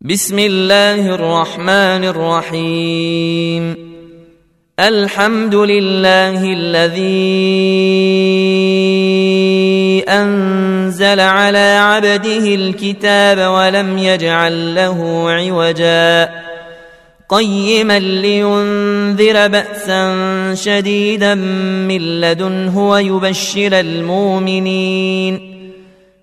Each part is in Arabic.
بسم الله الرحمن الرحيم. الحمد لله الذي أنزل على عبده الكتاب ولم يجعل له عوجا. قيما لينذر بأسا شديدا من لدنه ويبشر المؤمنين.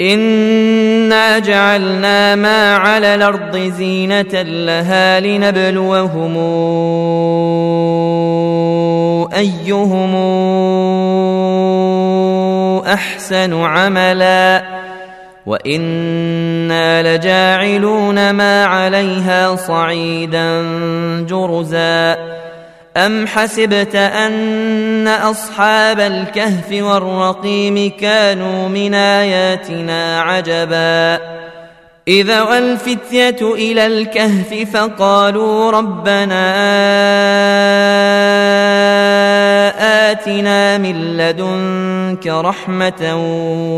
انا جعلنا ما على الأرض زينه لها لنبلوهم ايهم احسن عملا وأنا لجاعلون ما عليها صعيدا جرزا أم حسبت أن أصحاب الكهف والرقيم كانوا من آياتنا عجبا إذا والفتية إلى الكهف فقالوا ربنا آتنا من لدنك رحمة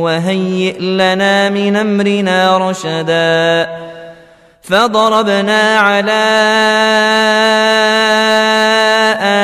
وهيئ لنا من أمرنا رشدا فضربنا على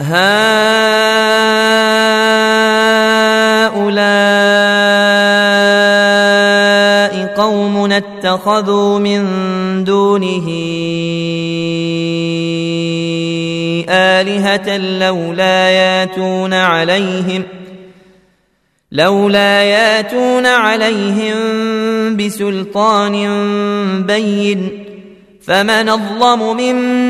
هؤلاء قوم اتخذوا من دونه آلهة لولا ياتون عليهم لولا ياتون عليهم بسلطان بين فمن أظلم ممن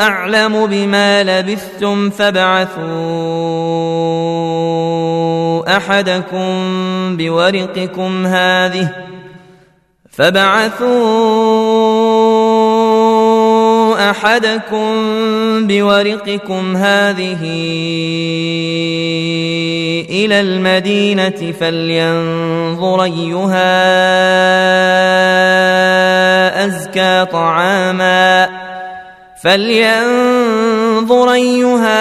أعلم بما لبثتم فابعثوا أحدكم بورقكم هذه فابعثوا أحدكم بورقكم هذه إلى المدينة فلينظر أيها أزكى طعاما فلينظر أيها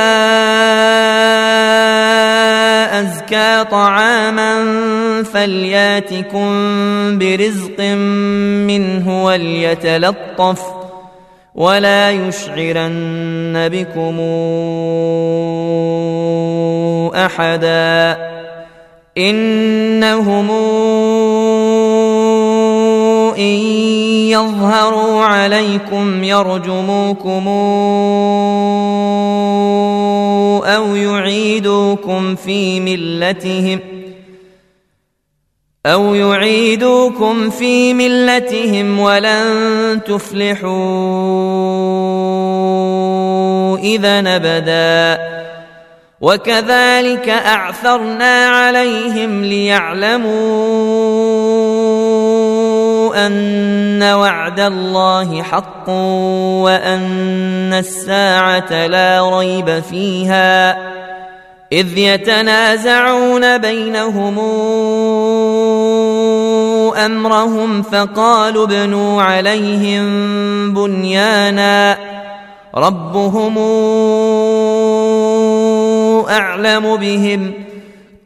أزكى طعاما فلياتكم برزق منه وليتلطف ولا يشعرن بكم أحدا إنهم يظهروا عليكم يرجموكم أو يعيدوكم في ملتهم أو يعيدوكم في ملتهم ولن تفلحوا إذا أبدا وكذلك أعثرنا عليهم ليعلموا أن وعد الله حق وأن الساعة لا ريب فيها إذ يتنازعون بينهم أمرهم فقالوا ابنوا عليهم بنيانا ربهم أعلم بهم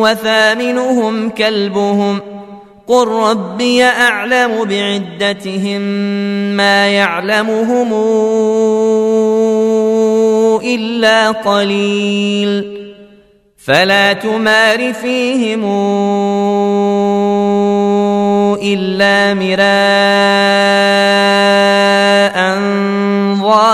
وثامنهم كلبهم قل ربي أعلم بعدتهم ما يعلمهم إلا قليل فلا تمار فيهم إلا مراء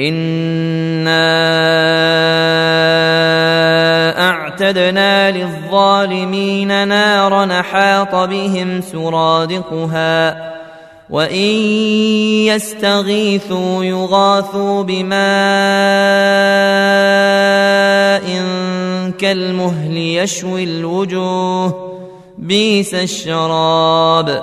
انا اعتدنا للظالمين نارا حاط بهم سرادقها وان يستغيثوا يغاثوا بماء كالمهل يشوي الوجوه بيس الشراب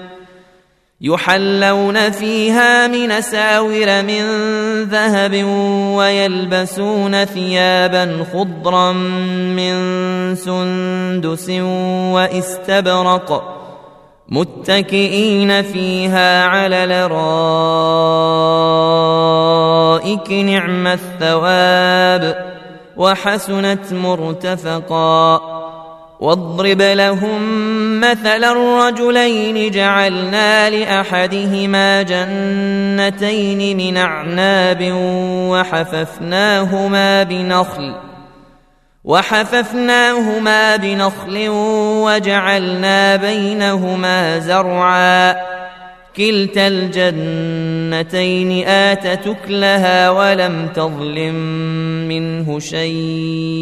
يحلون فيها من ساور من ذهب ويلبسون ثيابا خضرا من سندس واستبرق متكئين فيها على الارائك نعم الثواب وحسنت مرتفقا واضرب لهم مثل الرجلين جعلنا لأحدهما جنتين من أعناب وحففناهما بنخل وحففناهما بنخل وجعلنا بينهما زرعا كلتا الجنتين آتت أكلها ولم تظلم منه شيئا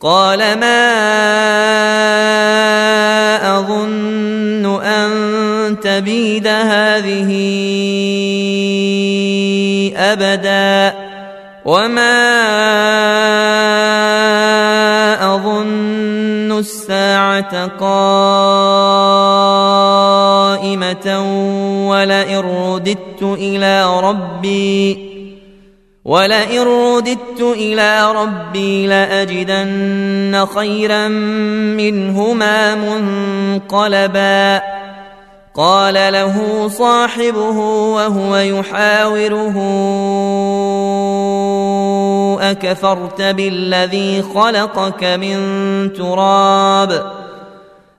قال ما أظن أن تبيد هذه أبدا وما أظن الساعة قائمة ولئن رددت إلى ربي ولئن رددت إلى ربي لاجدن خيرا منهما منقلبا قال له صاحبه وهو يحاوره اكفرت بالذي خلقك من تراب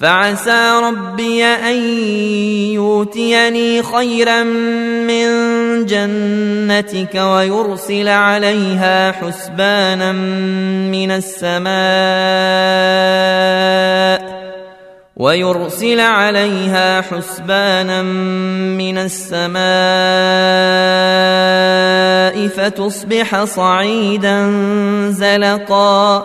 فعسى ربي أن يؤتيني خيرا من جنتك ويرسل عليها حسبانا من السماء ويرسل عليها حسبانا من السماء فتصبح صعيدا زلقا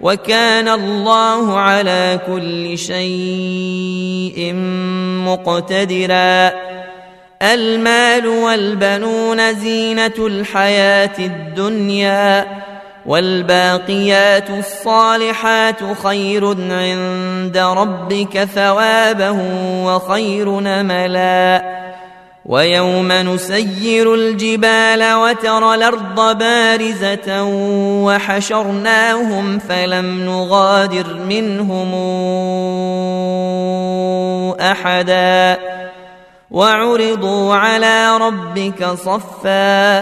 وكان الله على كل شيء مقتدرا. المال والبنون زينة الحياة الدنيا والباقيات الصالحات خير عند ربك ثوابا وخير نملا. ويوم نسير الجبال وترى الأرض بارزة وحشرناهم فلم نغادر منهم أحدا وعرضوا على ربك صفا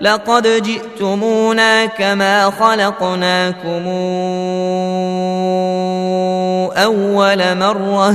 لقد جئتمونا كما خلقناكم أول مرة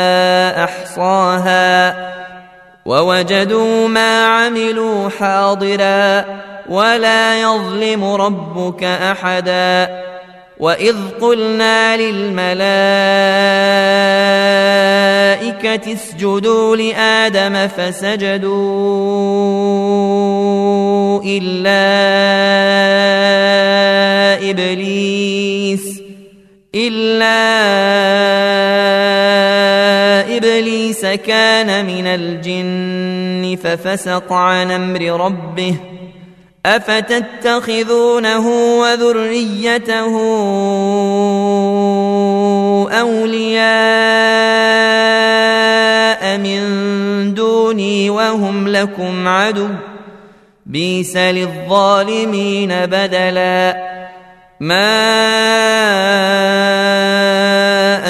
أحصاها ووجدوا ما عملوا حاضرا ولا يظلم ربك أحدا وإذ قلنا للملائكة اسجدوا لآدم فسجدوا إلا إبليس إلا إبليس كان من الجن ففسق عن أمر ربه أفتتخذونه وذريته أولياء من دوني وهم لكم عدو بيس للظالمين بدلا ما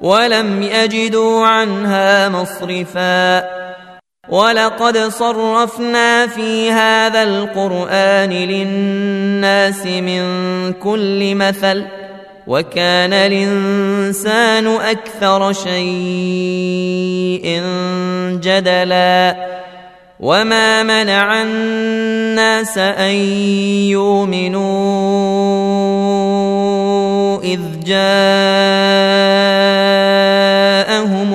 ولم يجدوا عنها مصرفا. ولقد صرفنا في هذا القرآن للناس من كل مثل وكان الإنسان أكثر شيء جدلا. وما منع الناس أن يؤمنوا جاءهم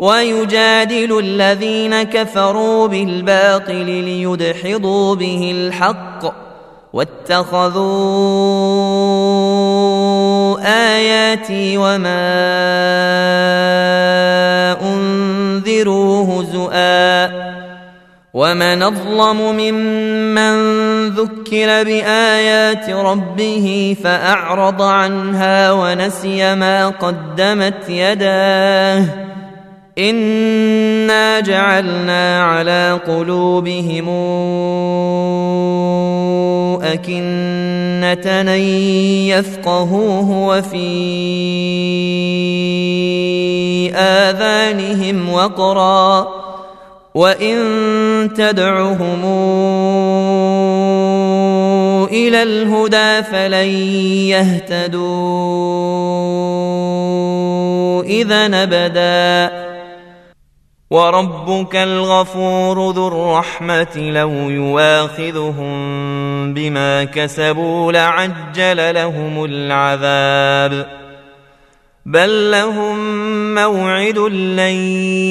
ويجادل الذين كفروا بالباطل ليدحضوا به الحق واتخذوا آياتي وما أنذروا هزؤا ومن أظلم ممن ذكر بآيات ربه فأعرض عنها ونسي ما قدمت يداه انا جعلنا على قلوبهم اكنه ان يفقهوه وفي اذانهم وقرا وان تدعهم إلى الهدى فلن يهتدوا اذا ابدا وربك الغفور ذو الرحمة لو يواخذهم بما كسبوا لعجل لهم العذاب. بل لهم موعد لن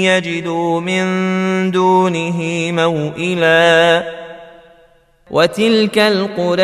يجدوا من دونه موئلا. وتلك القرى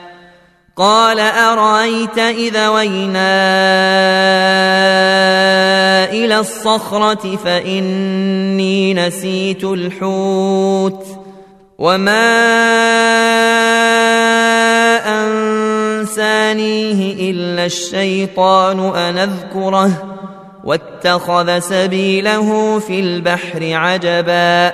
قال أرأيت اذا وينا إلى الصخرة فإني نسيت الحوت وما أنسانيه إلا الشيطان أن أذكره واتخذ سبيله في البحر عجبا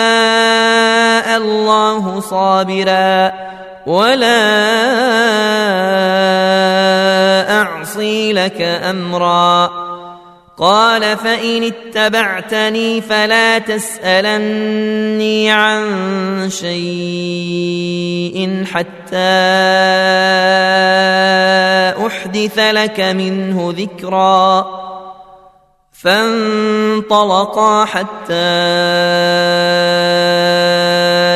الله صابرا ولا أعصي لك أمرا. قال فإن اتبعتني فلا تسألني عن شيء حتى أحدث لك منه ذكرا. فانطلقا حتى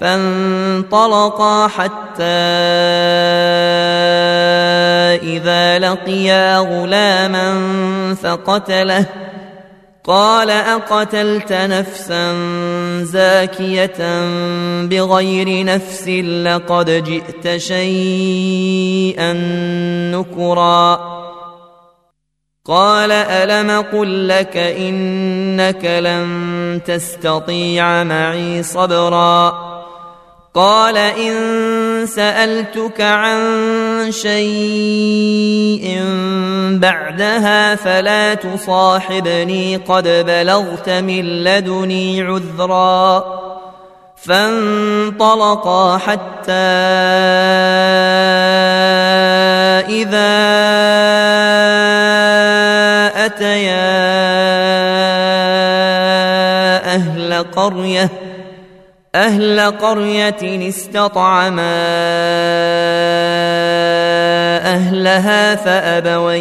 فانطلقا حتى إذا لقيا غلاما فقتله. قال أقتلت نفسا زاكية بغير نفس لقد جئت شيئا نكرا. قال ألم قل لك إنك لن تستطيع معي صبرا؟ قال إن سألتك عن شيء بعدها فلا تصاحبني قد بلغت من لدني عذرا فانطلقا حتى إذا أتيا أهل قرية أهل قرية استطعما أهلها فابوا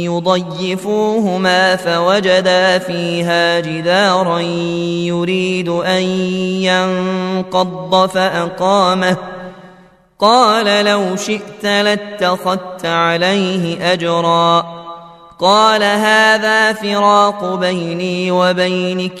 يضيفوهما فوجدا فيها جدارا يريد أن ينقض فأقامه. قال لو شئت لاتخذت عليه أجرا. قال هذا فراق بيني وبينك.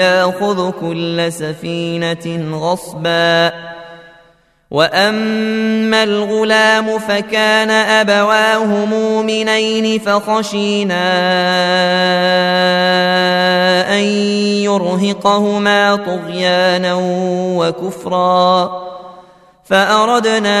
ياخذ كل سفينة غصبا. وأما الغلام فكان أبواه مؤمنين فخشينا أن يرهقهما طغيانا وكفرا. فأردنا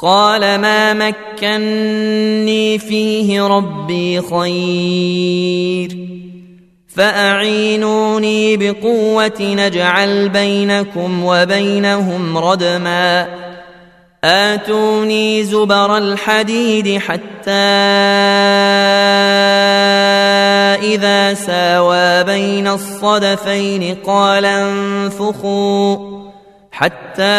قال ما مكني فيه ربي خير فأعينوني بقوة نجعل بينكم وبينهم ردما آتوني زبر الحديد حتى إذا ساوى بين الصدفين قال انفخوا حتى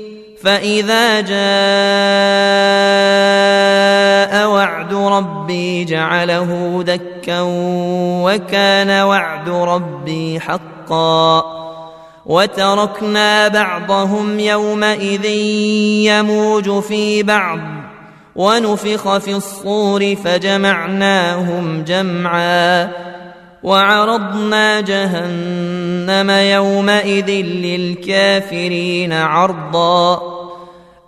فإذا جاء وعد ربي جعله دكا وكان وعد ربي حقا وتركنا بعضهم يومئذ يموج في بعض ونفخ في الصور فجمعناهم جمعا وعرضنا جهنم يومئذ للكافرين عرضا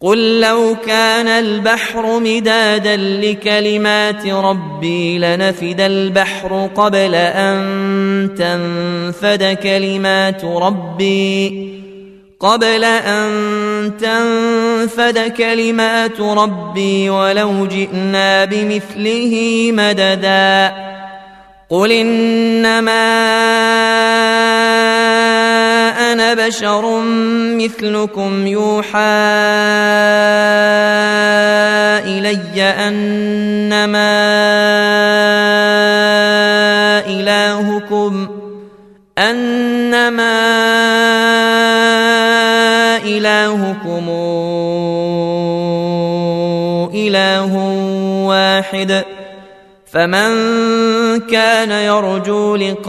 قل لو كان البحر مدادا لكلمات ربي لنفد البحر قبل أن تنفد كلمات ربي قبل أن تنفد كلمات ربي ولو جئنا بمثله مددا قل إنما بشر مثلكم يوحى إلي أنما إلهكم أنما إلهكم إله واحد. فمن كان يرجو لقاء